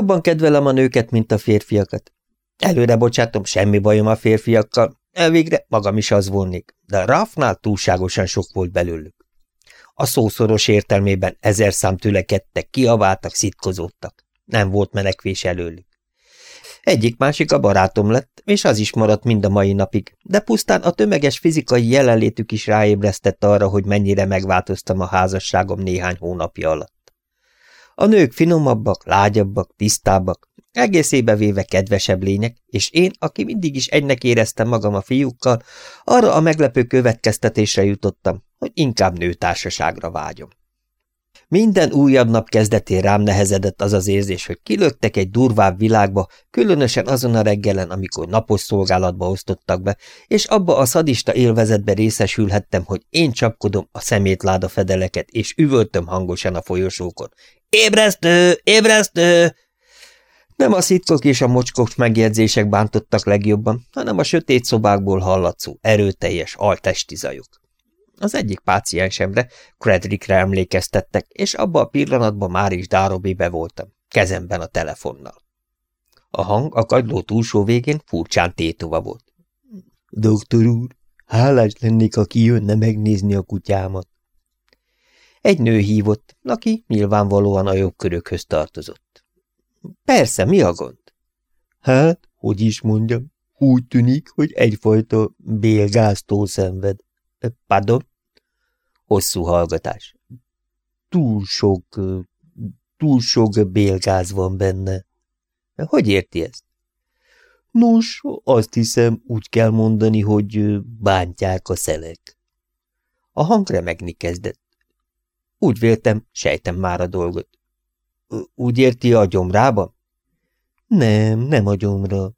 Jobban kedvelem a nőket, mint a férfiakat. Előre bocsátom, semmi bajom a férfiakkal, elvégre magam is az volnék, de Rafnál túlságosan sok volt belőlük. A szószoros értelmében ezer szám tülekedtek, kiabáltak, szitkozódtak. Nem volt menekvés előlük. Egyik-másik a barátom lett, és az is maradt mind a mai napig, de pusztán a tömeges fizikai jelenlétük is ráébresztett arra, hogy mennyire megváltoztam a házasságom néhány hónapja alatt. A nők finomabbak, lágyabbak, tisztábbak, egészébe véve kedvesebb lények, és én, aki mindig is egynek éreztem magam a fiúkkal, arra a meglepő következtetésre jutottam, hogy inkább nőtársaságra vágyom. Minden újabb nap kezdetén rám nehezedett az az érzés, hogy kilöktek egy durvább világba, különösen azon a reggelen, amikor napos szolgálatba osztottak be, és abba a szadista élvezetbe részesülhettem, hogy én csapkodom a szemétláda fedeleket, és üvöltöm hangosan a folyosókon. Ébresztő! Ébresztő! Nem a szitkok és a mocskos megjegyzések bántottak legjobban, hanem a sötét szobákból hallatszó, erőteljes, altesti zajok. Az egyik páciensemre, Credrickre emlékeztettek, és abba a pillanatban már is Dárobibe voltam, kezemben a telefonnal. A hang a kagyló túlsó végén furcsán tétova volt. Doktor úr, hálás lennék, aki jönne megnézni a kutyámat. Egy nő hívott, aki nyilvánvalóan a jogkörökhöz tartozott. Persze, mi a gond? Hát, hogy is mondjam, úgy tűnik, hogy egyfajta bélgáztól szenved. Pardon? Hosszú hallgatás. Túl sok, túl sok bélgáz van benne. Hogy érti ezt? Nos, azt hiszem, úgy kell mondani, hogy bántják a szelek. A hang remegni kezdett. Úgy véltem, sejtem már a dolgot. Úgy érti a gyomrába? Nem, nem a gyomra.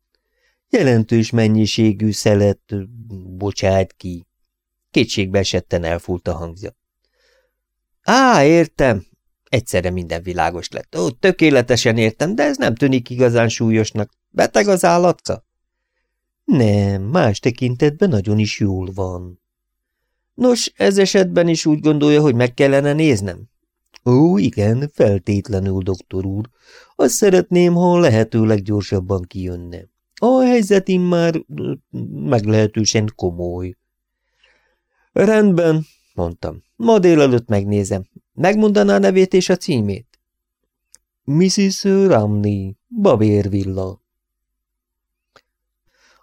Jelentős mennyiségű szelet bocsát ki. Kétségbe esetten elfúlt a hangja. Á, értem. Egyszerre minden világos lett. Ó, tökéletesen értem, de ez nem tűnik igazán súlyosnak. Beteg az állatka? Nem, más tekintetben nagyon is jól van. Nos, ez esetben is úgy gondolja, hogy meg kellene néznem? Ó, igen, feltétlenül, doktor úr. Azt szeretném, ha lehetőleg gyorsabban kijönne. A helyzet már meglehetősen komoly. Rendben, mondtam. Ma délelőtt megnézem. Megmondaná a nevét és a címét? Mrs. Ramney, Babérvilla.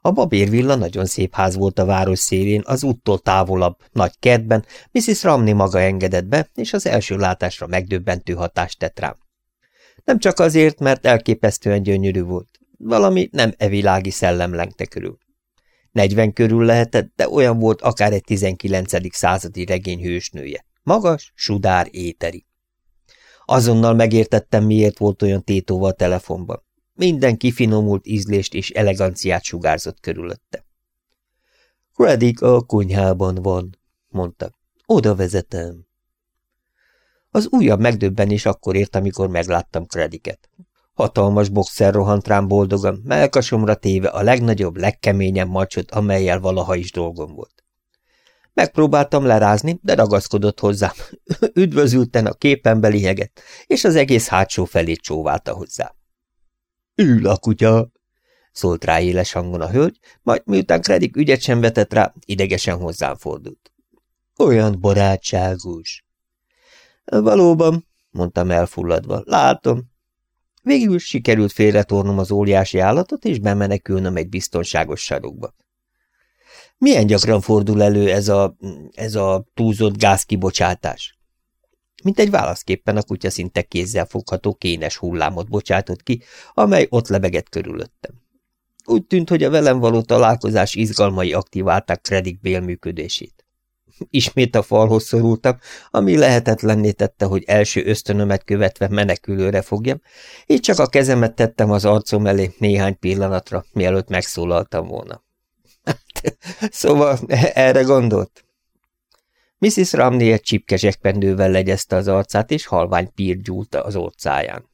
A babérvilla nagyon szép ház volt a város szélén, az úttól távolabb, nagy kertben, Mrs. Ramney maga engedett be, és az első látásra megdöbbentő hatást tett rám. Nem csak azért, mert elképesztően gyönyörű volt, valami nem evilági szellem lengte körül. Negyven körül lehetett, de olyan volt akár egy tizenkilencedik századi regény hősnője. Magas, sudár, éteri. Azonnal megértettem, miért volt olyan tétóva a telefonban. Minden kifinomult ízlést és eleganciát sugárzott körülötte. Reddick a konyhában van, mondta. Oda vezetem. Az újabb megdöbbenés akkor ért, amikor megláttam Krediket. Hatalmas boxer rohant rám boldogan, melkasomra téve a legnagyobb, legkeményebb macsot, amelyel valaha is dolgom volt. Megpróbáltam lerázni, de ragaszkodott hozzám. Üdvözülten a képen beliheget, és az egész hátsó felét csóválta hozzá. Ül a kutya, szólt rá éles hangon a hölgy, majd miután Kredik ügyet sem vetett rá, idegesen hozzám fordult. Olyan barátságos. Valóban, mondtam elfulladva, látom, Végül sikerült félretornom az óriási állatot, és bemenekülnöm egy biztonságos sarokba. Milyen gyakran fordul elő ez a, ez a túlzott gázkibocsátás? Mint egy válaszképpen a kutya szinte kézzel fogható kénes hullámot bocsátott ki, amely ott lebegett körülöttem. Úgy tűnt, hogy a velem való találkozás izgalmai aktiválták Fredrik bélműködését. Ismét a falhoz szorultam, ami lehetetlenné tette, hogy első ösztönömet követve menekülőre fogjam, így csak a kezemet tettem az arcom elé néhány pillanatra, mielőtt megszólaltam volna. szóval erre gondolt? Mrs. Ramney egy csipkezsekpendővel legyezte az arcát, és halvány pír gyúlta az orcáján.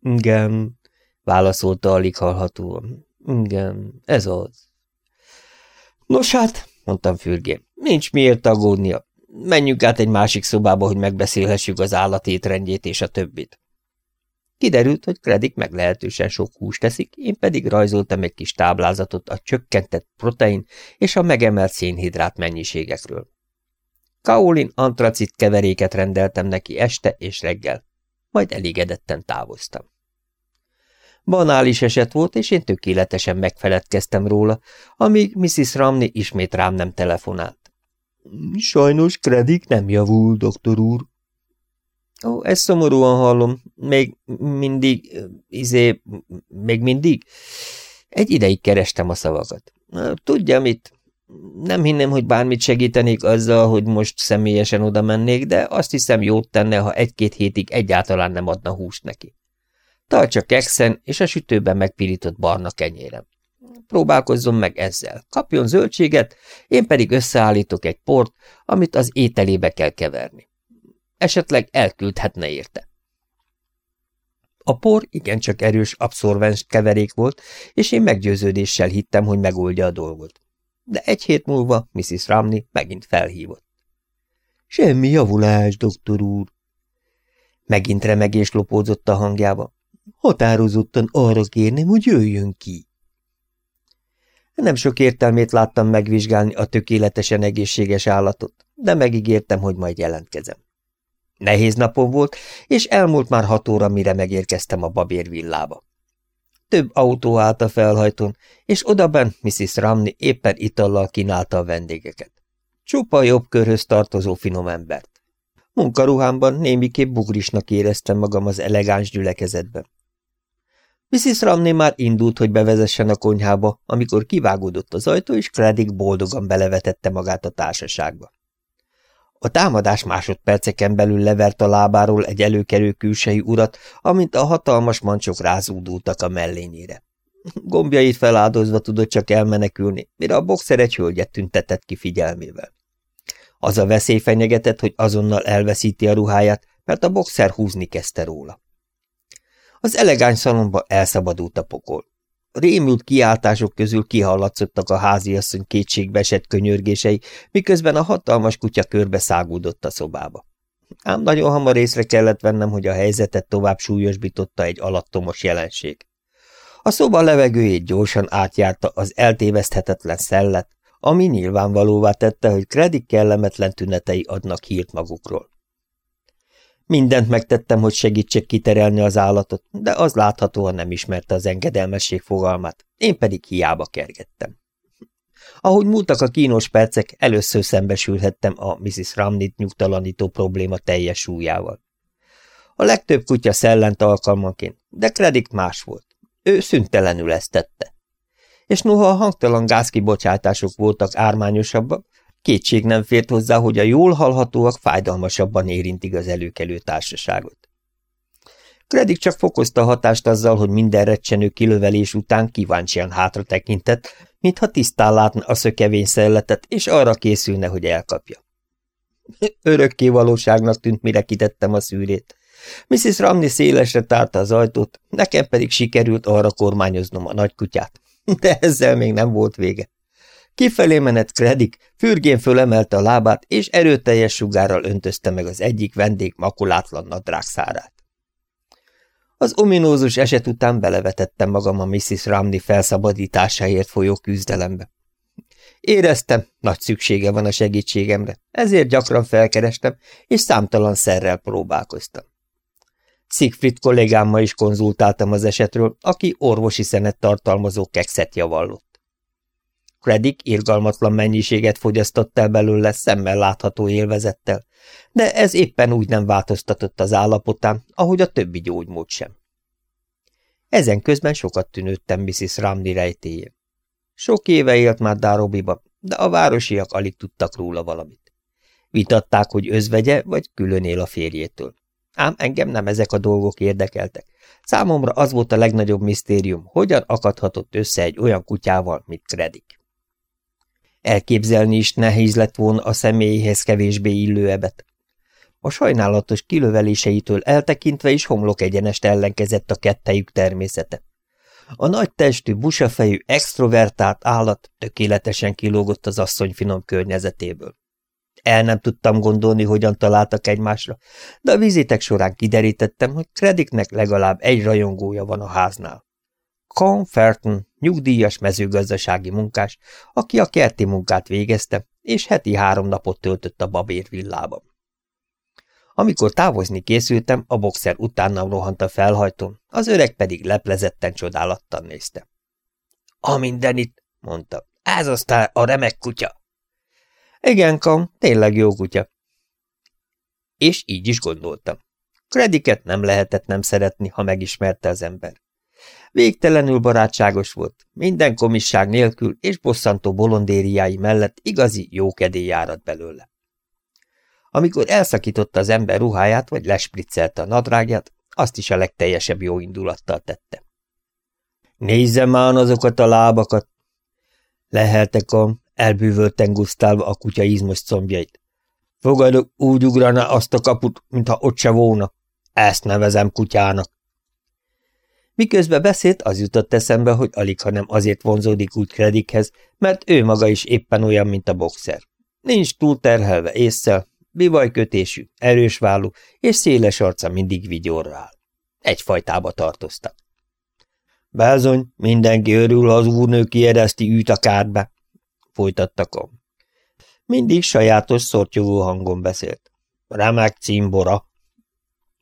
Igen, válaszolta alig hallhatóan. Igen, ez az. Nos hát, mondtam fürgén. Nincs miért aggódnia. Menjünk át egy másik szobába, hogy megbeszélhessük az állat étrendjét és a többit. Kiderült, hogy Kredik meglehetősen sok húst teszik, én pedig rajzoltam egy kis táblázatot a csökkentett protein és a megemelt szénhidrát mennyiségekről. Kaolin antracit keveréket rendeltem neki este és reggel, majd elégedetten távoztam. Banális eset volt, és én tökéletesen megfeledkeztem róla, amíg Mrs. Ramney ismét rám nem telefonált. Sajnos Kredik nem javul, doktor úr. Ó, ezt szomorúan hallom. Még mindig, izé, még mindig? Egy ideig kerestem a szavakat. Tudja mit? Nem hinném, hogy bármit segítenék azzal, hogy most személyesen oda mennék, de azt hiszem jót tenne, ha egy-két hétig egyáltalán nem adna húst neki. Tartsa kekszen és a sütőben megpirított barna kenyérem. Próbálkozzon meg ezzel. Kapjon zöldséget, én pedig összeállítok egy port, amit az ételébe kell keverni. Esetleg elküldhetne érte. A por igencsak erős abszorvens keverék volt, és én meggyőződéssel hittem, hogy megoldja a dolgot. De egy hét múlva Mrs. Ramney megint felhívott. Semmi javulás, doktor úr. Megint remegés lopódzott a hangjába. Határozottan arra kérném, hogy jöjjön ki. Nem sok értelmét láttam megvizsgálni a tökéletesen egészséges állatot, de megígértem, hogy majd jelentkezem. Nehéz napom volt, és elmúlt már hat óra, mire megérkeztem a babér villába. Több autó állt a felhajtón, és odaben Mrs. Ramney éppen itallal kínálta a vendégeket. Csupa jobb körhöz tartozó finom embert. Munkaruhámban némiképp bugrisnak éreztem magam az elegáns gyülekezetben. Mrs. Ramney már indult, hogy bevezessen a konyhába, amikor kivágódott az ajtó, és Craddick boldogan belevetette magát a társaságba. A támadás másodperceken belül levert a lábáról egy előkerő külsejű urat, amint a hatalmas mancsok rázúdultak a mellényére. Gombjait feláldozva tudott csak elmenekülni, mire a boxer egy hölgyet tüntetett ki figyelmével. Az a veszély fenyegetett, hogy azonnal elveszíti a ruháját, mert a boxer húzni kezdte róla. Az elegáns szalomba elszabadult a pokol. Rémült kiáltások közül kihallatszottak a háziasszony kétségbeesett könyörgései, miközben a hatalmas kutya körbe szágúdott a szobába. Ám nagyon hamar észre kellett vennem, hogy a helyzetet tovább súlyosbította egy alattomos jelenség. A szoba levegőjét gyorsan átjárta az eltéveszthetetlen szellet, ami nyilvánvalóvá tette, hogy Kredik kellemetlen tünetei adnak hírt magukról. Mindent megtettem, hogy segítsek kiterelni az állatot, de az láthatóan nem ismerte az engedelmesség fogalmát, én pedig hiába kergettem. Ahogy múltak a kínos percek, először szembesülhettem a Mrs. Ramnit nyugtalanító probléma teljes súlyával. A legtöbb kutya szellent alkalmanként, de Kredik más volt. Ő szüntelenül ezt tette. És noha a hangtalan gázkibocsátások voltak ármányosabbak, Kétség nem fért hozzá, hogy a jól hallhatóak fájdalmasabban érintik az előkelő társaságot. Kredik csak fokozta hatást azzal, hogy minden recsenő kilövelés után kíváncsian hátra tekintett, mintha tisztán látna a szökevény szelletet, és arra készülne, hogy elkapja. Örökké valóságnak tűnt, mire kitettem a szűrét. Mrs. Ramney szélesre tárta az ajtót, nekem pedig sikerült arra kormányoznom a nagykutyát. De ezzel még nem volt vége. Kifelé menet Kredik, fürgén fölemelte a lábát, és erőteljes sugárral öntözte meg az egyik vendég makulátlan nadrágszárát. Az ominózus eset után belevetettem magam a Mrs. Ramney felszabadításáért folyó küzdelembe. Éreztem, nagy szüksége van a segítségemre, ezért gyakran felkerestem, és számtalan szerrel próbálkoztam. Siegfried kollégámmal is konzultáltam az esetről, aki orvosi szenet tartalmazó kekszet javallott. Craddick irgalmatlan mennyiséget fogyasztott el belőle szemmel látható élvezettel, de ez éppen úgy nem változtatott az állapotán, ahogy a többi gyógymód sem. Ezen közben sokat tűnődtem Mrs. Ramney rejtéjén. Sok éve élt már Darobiba, de a városiak alig tudtak róla valamit. Vitatták, hogy özvegye vagy külön él a férjétől. Ám engem nem ezek a dolgok érdekeltek. Számomra az volt a legnagyobb misztérium, hogyan akadhatott össze egy olyan kutyával, mint Creddick. Elképzelni is nehéz lett volna a személyéhez kevésbé illő ebet. A sajnálatos kilöveléseitől eltekintve is homlok egyenest ellenkezett a kettejük természete. A nagy testű, busafejű, extrovertált állat tökéletesen kilógott az asszony finom környezetéből. El nem tudtam gondolni, hogyan találtak egymásra, de a vizitek során kiderítettem, hogy Krediknek legalább egy rajongója van a háznál. Con Ferton, nyugdíjas mezőgazdasági munkás, aki a kerti munkát végezte, és heti három napot töltött a babér villában. Amikor távozni készültem, a boxer utánam rohant a felhajtón, az öreg pedig leplezetten csodálattan nézte. – A mindenit, mondta. Ez aztán a remek kutya. Igen, Kam, tényleg jó kutya. És így is gondoltam. Krediket nem lehetett nem szeretni, ha megismerte az ember. Végtelenül barátságos volt, minden komisság nélkül és bosszantó bolondériái mellett igazi jókedély járat belőle. Amikor elszakította az ember ruháját, vagy lespriccelte a nadrágját, azt is a legteljesebb jó indulattal tette. Nézzem már azokat a lábakat! Leheltek a elbűvölten gusztálva a kutya izmos combjait. Fogadok, úgy ugrana azt a kaput, mintha ott se volna. Ezt nevezem kutyának. Miközben beszélt, az jutott eszembe, hogy alig, ha nem azért vonzódik úgy Kredikhez, mert ő maga is éppen olyan, mint a boxer. Nincs túl terhelve észszel, bivajkötésű, erős vállú, és széles arca mindig vigyorrál. Egyfajtába tartoztak. Bázony, mindenki örül, ha az úrnő kiereszti üt a kárbe, folytatta. Mindig sajátos, szortyogó hangon beszélt. Remek címbora.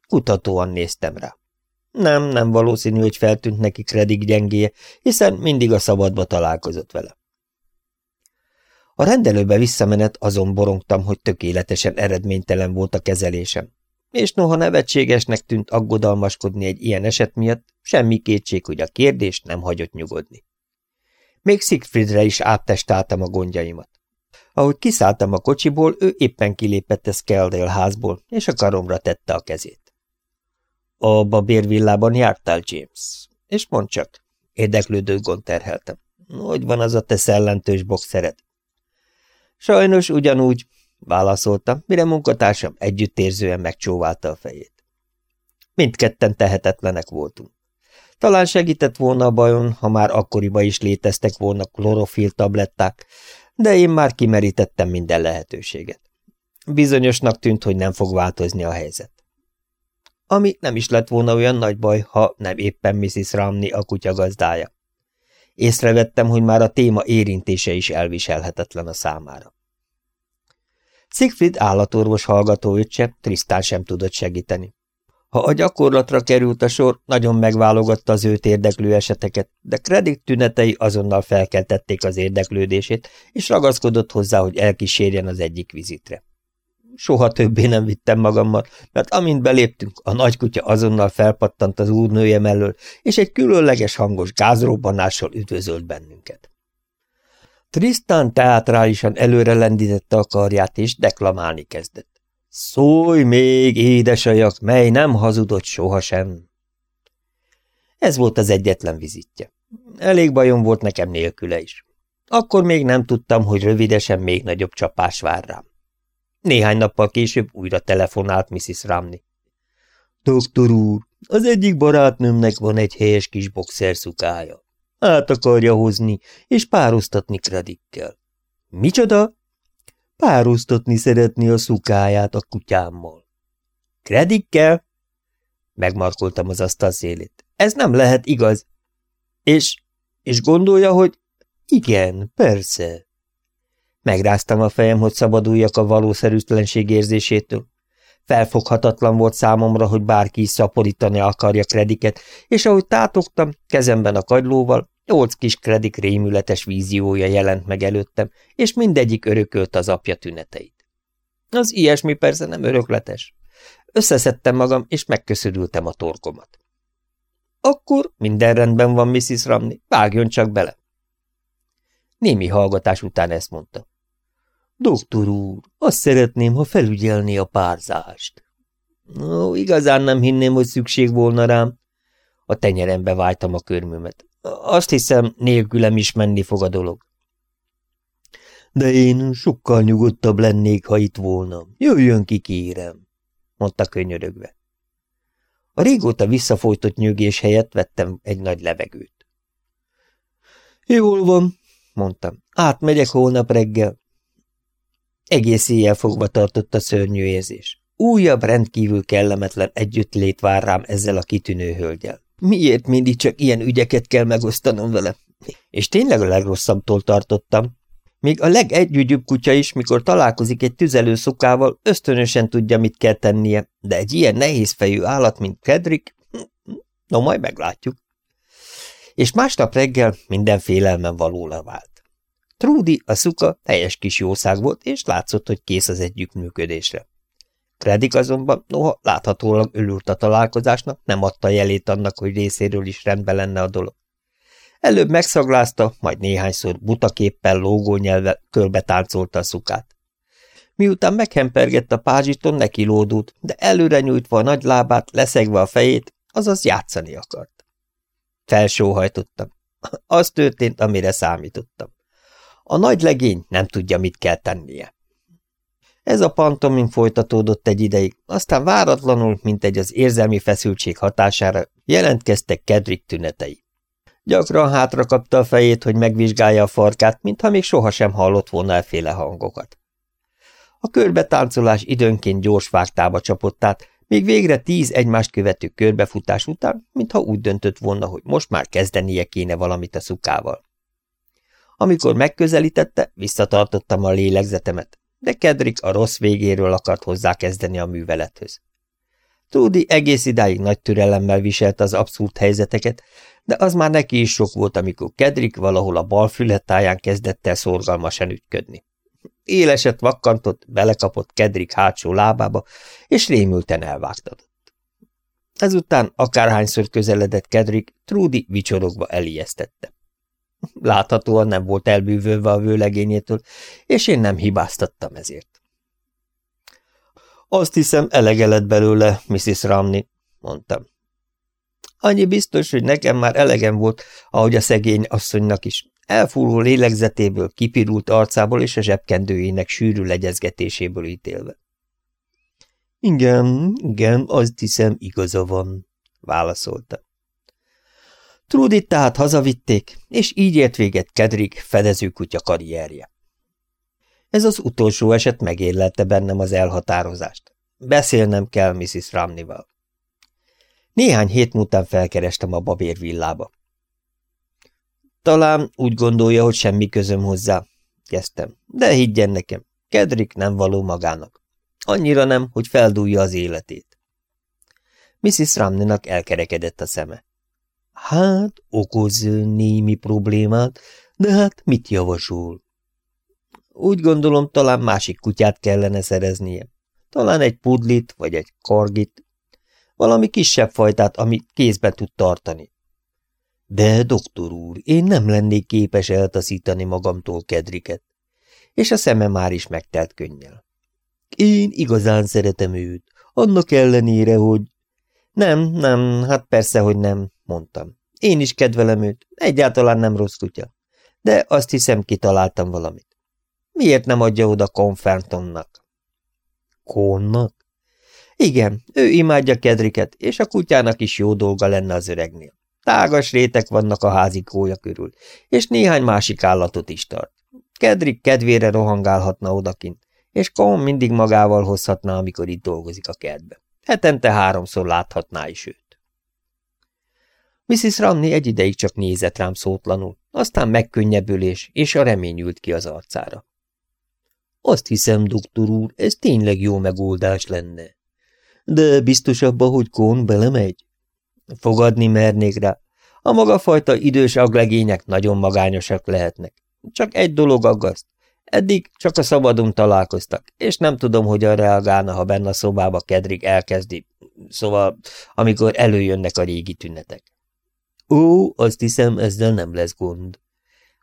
Kutatóan néztem rá. Nem, nem valószínű, hogy feltűnt neki Kredik gyengéje, hiszen mindig a szabadba találkozott vele. A rendelőbe visszamenet azon borongtam, hogy tökéletesen eredménytelen volt a kezelésem. És noha nevetségesnek tűnt aggodalmaskodni egy ilyen eset miatt, semmi kétség, hogy a kérdés nem hagyott nyugodni. Még Siegfriedre is áttestáltam a gondjaimat. Ahogy kiszálltam a kocsiból, ő éppen kilépett a Skeldale házból, és a karomra tette a kezét. A babérvillában jártál, James? És mondd csak, érdeklődő gond terheltem. Hogy van az a te szellentős boxered? Sajnos ugyanúgy, válaszolta, mire munkatársam együttérzően megcsóválta a fejét. Mindketten tehetetlenek voltunk. Talán segített volna a bajon, ha már akkoriban is léteztek volna klorofil tabletták, de én már kimerítettem minden lehetőséget. Bizonyosnak tűnt, hogy nem fog változni a helyzet. Ami nem is lett volna olyan nagy baj, ha nem éppen Mrs. Ramney a kutya gazdája. Észrevettem, hogy már a téma érintése is elviselhetetlen a számára. Siegfried állatorvos hallgatóöccse Trisztán sem tudott segíteni. Ha a gyakorlatra került a sor, nagyon megválogatta az őt érdeklő eseteket, de kredit tünetei azonnal felkeltették az érdeklődését, és ragaszkodott hozzá, hogy elkísérjen az egyik vizitre. Soha többé nem vittem magammal, mert amint beléptünk, a nagykutya azonnal felpattant az úrnője mellől, és egy különleges hangos gázrobbanással üdvözölt bennünket. Tristan teátrálisan előre lendítette a karját, és deklamálni kezdett. Szólj még, édesajak, mely nem hazudott sohasem. Ez volt az egyetlen vizitje. Elég bajom volt nekem nélküle is. Akkor még nem tudtam, hogy rövidesen még nagyobb csapás vár rám. Néhány nappal később újra telefonált Mrs. Ramney. Doktor úr, az egyik barátnőmnek van egy helyes kis boxerszukája. Át akarja hozni, és pároztatni kredikkel. Micsoda? Pároztatni szeretni a szukáját a kutyámmal. Kredikkel? Megmarkoltam az asztal szélét. Ez nem lehet igaz. És, és gondolja, hogy igen, persze. Megráztam a fejem, hogy szabaduljak a valószerűtlenség érzésétől. Felfoghatatlan volt számomra, hogy bárki is szaporítani akarja krediket, és ahogy tátogtam, kezemben a kagylóval, Nyolc kis kredik rémületes víziója jelent meg előttem, és mindegyik örökölt az apja tüneteit. Az ilyesmi persze nem örökletes. Összeszedtem magam, és megköszörültem a torkomat. Akkor minden rendben van, Mrs. Ramney, vágjon csak bele. Némi hallgatás után ezt mondta. Doktor úr, azt szeretném, ha felügyelné a párzást. Ó, igazán nem hinném, hogy szükség volna rám. A tenyerembe váltam a körmömet. Azt hiszem, nélkülem is menni fog a dolog. De én sokkal nyugodtabb lennék, ha itt volna. Jöjjön ki, kérem, mondta könyörögve. A régóta visszafolytott nyögés helyett vettem egy nagy levegőt. Jól van, mondtam. Átmegyek holnap reggel. Egész éjjel fogva tartott a szörnyű érzés. Újabb rendkívül kellemetlen együttlét vár rám ezzel a kitűnő hölgyel. Miért mindig csak ilyen ügyeket kell megosztanom vele? És tényleg a legrosszabbtól tartottam. Még a legegyügyűbb kutya is, mikor találkozik egy tüzelő szukával, ösztönösen tudja, mit kell tennie, de egy ilyen nehézfejű állat, mint Kedrik, no majd meglátjuk. És másnap reggel minden félelmen valóra vált. Trudi, a szuka, teljes kis jószág volt, és látszott, hogy kész az együttműködésre. Kredik azonban, noha láthatólag örült a találkozásnak, nem adta jelét annak, hogy részéről is rendben lenne a dolog. Előbb megszaglázta, majd néhányszor butaképpel, lógónyelve körbe táncolta a szukát. Miután meghempergett a pázsiton, neki lódult, de előre nyújtva a nagy lábát, leszegve a fejét, azaz játszani akart. Felsóhajtottam. Az történt, amire számítottam. A nagy legény nem tudja, mit kell tennie. Ez a pantomim folytatódott egy ideig, aztán váratlanul, mint egy az érzelmi feszültség hatására, jelentkeztek Kedrik tünetei. Gyakran hátra kapta a fejét, hogy megvizsgálja a farkát, mintha még sohasem hallott volna elféle hangokat. A körbetáncolás időnként gyors vágtába csapott át, még végre tíz egymást követő körbefutás után, mintha úgy döntött volna, hogy most már kezdenie kéne valamit a szukával. Amikor megközelítette, visszatartottam a lélegzetemet, de Kedrik a rossz végéről akart hozzá kezdeni a művelethöz. Trudy egész idáig nagy türelemmel viselte az abszurd helyzeteket, de az már neki is sok volt, amikor Kedrik valahol a bal fületáján kezdett el szorgalmasan ütködni. Éleset vakkantott, belekapott Kedrik hátsó lábába, és rémülten elvágtatott. Ezután akárhányszor közeledett Kedrik, Trudy vicsorogva elijesztette. Láthatóan nem volt elbűvölve a vőlegényétől, és én nem hibáztattam ezért. Azt hiszem, elege lett belőle, Mrs. Ramney, mondtam. Annyi biztos, hogy nekem már elegem volt, ahogy a szegény asszonynak is. Elfúró lélegzetéből, kipirult arcából és a zsebkendőjének sűrű legyezgetéséből ítélve. Igen, igen, azt hiszem, igaza van, válaszolta. Trudit tehát hazavitték, és így ért véget Kedrik fedezőkutya karrierje. Ez az utolsó eset megérlelte bennem az elhatározást. Beszélnem kell Mrs. Ramnival. Néhány hét múltán felkerestem a babér villába. Talán úgy gondolja, hogy semmi közöm hozzá, kezdtem, de higgyen nekem, Kedrik nem való magának. Annyira nem, hogy feldúlja az életét. Mrs. Ramninak elkerekedett a szeme. Hát, okoz némi problémát, de hát mit javasol? Úgy gondolom, talán másik kutyát kellene szereznie. Talán egy pudlit, vagy egy kargit. Valami kisebb fajtát, amit kézbe tud tartani. De, doktor úr, én nem lennék képes eltaszítani magamtól kedriket. És a szeme már is megtelt könnyel. Én igazán szeretem őt, annak ellenére, hogy... Nem, nem, hát persze, hogy nem, mondtam. Én is kedvelem őt, egyáltalán nem rossz kutya. De azt hiszem, kitaláltam valamit. Miért nem adja oda Confertonnak? Konnak? Igen, ő imádja Kedriket, és a kutyának is jó dolga lenne az öregnél. Tágas rétek vannak a házikója körül, és néhány másik állatot is tart. Kedrik kedvére rohangálhatna odakint, és Kon mindig magával hozhatná, amikor itt dolgozik a kertbe. Hetente háromszor láthatná is őt. Mrs. Ramney egy ideig csak nézett rám szótlanul, aztán megkönnyebbülés, és a remény ült ki az arcára. Azt hiszem, doktor úr, ez tényleg jó megoldás lenne. De biztos abba, hogy Kón belemegy? Fogadni mernék rá. A maga fajta idős aglegények nagyon magányosak lehetnek. Csak egy dolog aggaszt. Eddig csak a szabadon találkoztak, és nem tudom, hogyan reagálna, ha benne a szobába Kedrig elkezdi. Szóval, amikor előjönnek a régi tünetek. Ó, azt hiszem, ezzel nem lesz gond.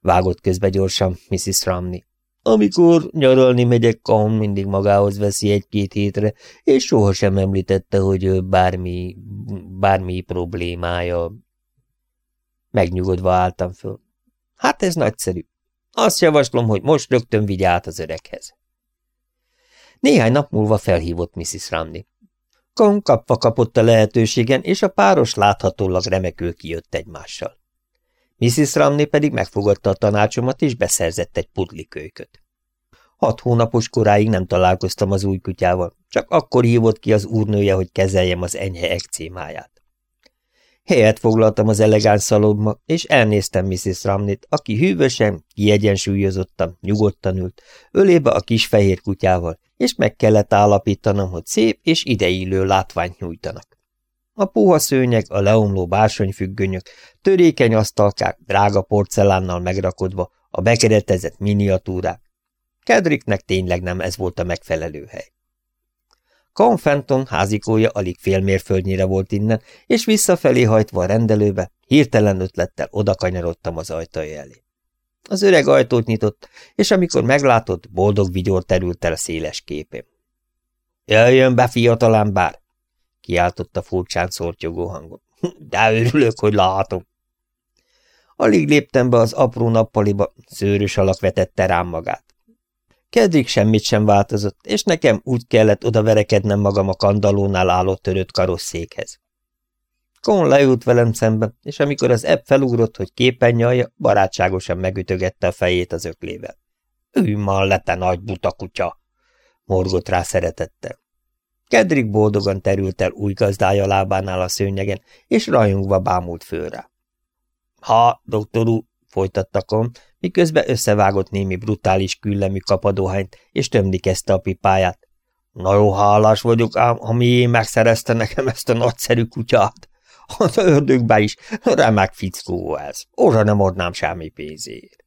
Vágott közbe gyorsan Mrs. Ramney. Amikor nyaralni megyek, Kahn mindig magához veszi egy-két hétre, és sohasem említette, hogy bármi, bármi problémája. Megnyugodva álltam föl. Hát ez nagyszerű. Azt javaslom, hogy most rögtön vigye át az öreghez. Néhány nap múlva felhívott Mrs. Ramney. Kon kapva kapott a lehetőségen, és a páros láthatólag remekül kijött egymással. Mrs. Ramney pedig megfogadta a tanácsomat, és beszerzett egy pudlikölyköt. Hat hónapos koráig nem találkoztam az új kutyával, csak akkor hívott ki az úrnője, hogy kezeljem az enyhe ekcémáját. Helyet foglaltam az elegáns szalomba, és elnéztem Mrs. Ramnit, aki hűvösen, kiegyensúlyozottan, nyugodtan ült, ölébe a kis fehér kutyával, és meg kellett állapítanom, hogy szép és ideillő látványt nyújtanak. A puha szőnyeg, a leomló bársonyfüggönyök, törékeny asztalkák, drága porcelánnal megrakodva, a bekeretezett miniatúrák. Kedriknek tényleg nem ez volt a megfelelő hely. Confenton házikója alig fél mérföldnyire volt innen, és visszafelé hajtva a rendelőbe, hirtelen ötlettel odakanyarodtam az ajtaja elé. Az öreg ajtót nyitott, és amikor meglátott, boldog vigyor terült el széles képén. – Jöjjön be, fiatalember! – kiáltotta furcsán szortyogó hangon. – De örülök, hogy látom! Alig léptem be az apró nappaliba, szőrös alak vetette rám magát. Kedrig semmit sem változott, és nekem úgy kellett odaverekednem magam a kandalónál álló törött karosszékhez. Kon leült velem szembe, és amikor az ebb felugrott, hogy képen nyalja, barátságosan megütögette a fejét az öklével. – Ülj már te nagy buta kutya! – morgott rá szeretettel. Kedrig boldogan terült el új gazdája lábánál a szőnyegen, és rajongva bámult föl Ha, doktor úr, folytatta Kom, miközben összevágott némi brutális küllemű kapadóhányt, és tömni kezdte a pipáját. Na jó hálás vagyok ám, ha én megszerezte nekem ezt a nagyszerű kutyát. Az ördögbe is remek fickó ez. Orra nem adnám semmi pénzért.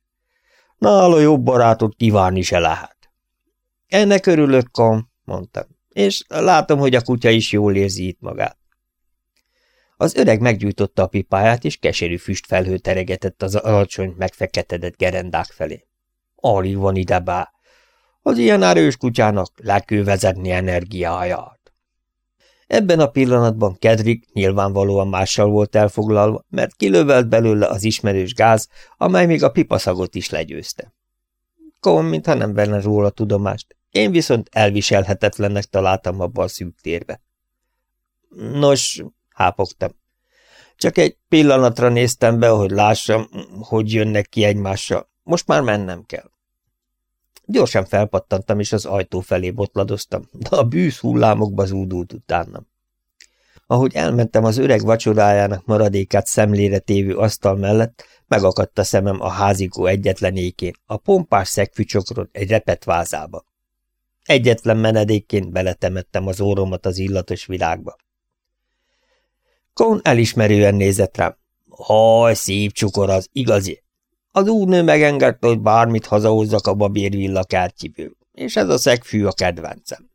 Nála jobb barátot kívánni se lehet. Ennek örülök, Kom, mondtam, és látom, hogy a kutya is jól érzi itt magát. Az öreg meggyújtotta a pipáját, és keserű füstfelhő teregetett az alacsony, megfeketedett gerendák felé. Alig van ide bá. Az ilyen erős kutyának le kell vezetni energiáját. Ebben a pillanatban Kedrik nyilvánvalóan mással volt elfoglalva, mert kilövelt belőle az ismerős gáz, amely még a pipaszagot is legyőzte. Kom, mintha nem venne róla tudomást, én viszont elviselhetetlennek találtam abba a szűk térbe. Nos, hápogtam. Csak egy pillanatra néztem be, hogy lássam, hogy jönnek ki egymással. Most már mennem kell. Gyorsan felpattantam, és az ajtó felé botladoztam, de a bűz hullámokba zúdult utánam. Ahogy elmentem az öreg vacsorájának maradékát szemlére tévő asztal mellett, megakadt a szemem a házikó egyetlen ékén, a pompás szegfűcsokron egy repet vázába. Egyetlen menedékként beletemettem az óromat az illatos virágba. Kón elismerően nézett rám. Haj, szép csukor az, igazi. Az úrnő megengedte, hogy bármit hazahozzak a babérvilla kártyiből, és ez a szegfű a kedvencem.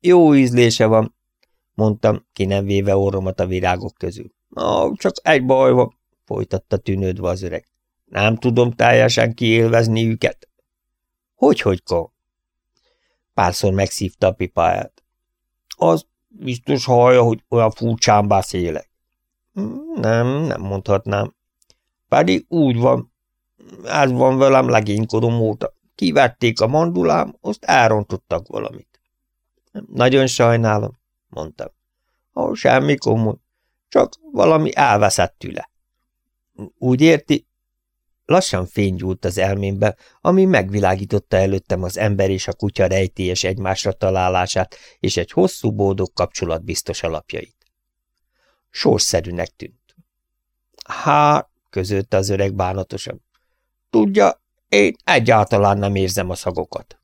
Jó ízlése van, mondtam, ki nem véve orromat a virágok közül. Ah, csak egy baj van, folytatta tűnődve az öreg. Nem tudom teljesen kiélvezni őket. Hogy-hogy, Kón? Párszor megszívta a pipáját. Az Biztos hallja, hogy olyan furcsán beszélek. Nem, nem mondhatnám. Pedig úgy van. Ez van velem legénykorom óta. Kivették a mandulám, azt elrontottak valamit. Nagyon sajnálom, mondtam. Ó, semmi komoly, csak valami elveszett tüle. Úgy érti, Lassan fény gyúlt az elmémbe, ami megvilágította előttem az ember és a kutya rejtélyes egymásra találását és egy hosszú boldog kapcsolat biztos alapjait. Sorszerűnek tűnt. Há, közölte az öreg bánatosan. Tudja, én egyáltalán nem érzem a szagokat.